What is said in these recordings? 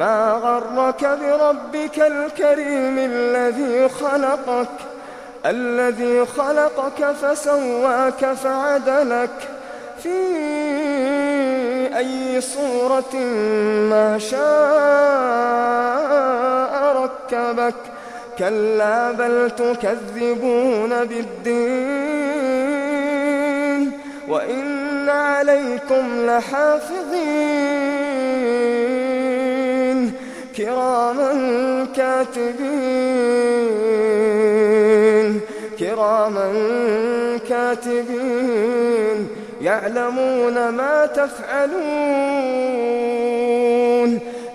ما غرك بربك الكريم الذي خلقك الذي خلقك فسواك فعدلك. في أي صورة ما شاء ركبك. كلا بل تكذبون بالدين وإن عليكم لحافظين. كراما كاتبين كراما كاتبين يعلمون ما تفعلون.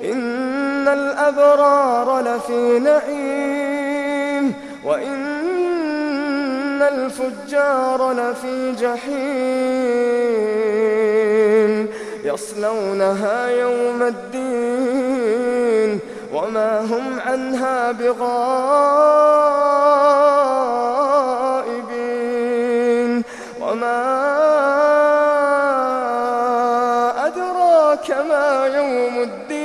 إن الأبرار لفي نعيم وإن الفجار لفي جحيم. يصلونها يوم الدين وما هم عنها بغائبين وما أدراك ما يوم الدين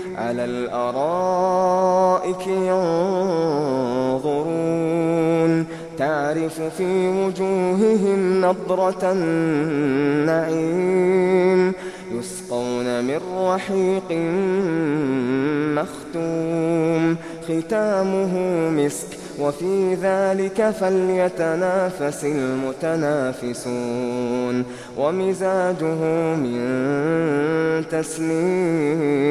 على الأرائك ينظرون تعرف في وجوههم نظرة النعيم يسقون من رحيق مختوم ختامه مسك وفي ذلك فليتنافس المتنافسون ومزاجه من تسليم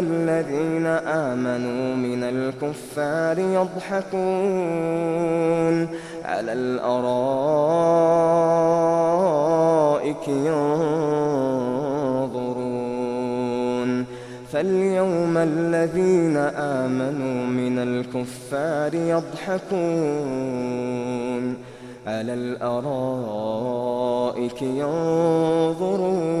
الذين آمنوا من الكفار يضحكون على الأرائك ينظرون. فاليوم الذين آمنوا من الكفار يضحكون على الأرائك ينظرون.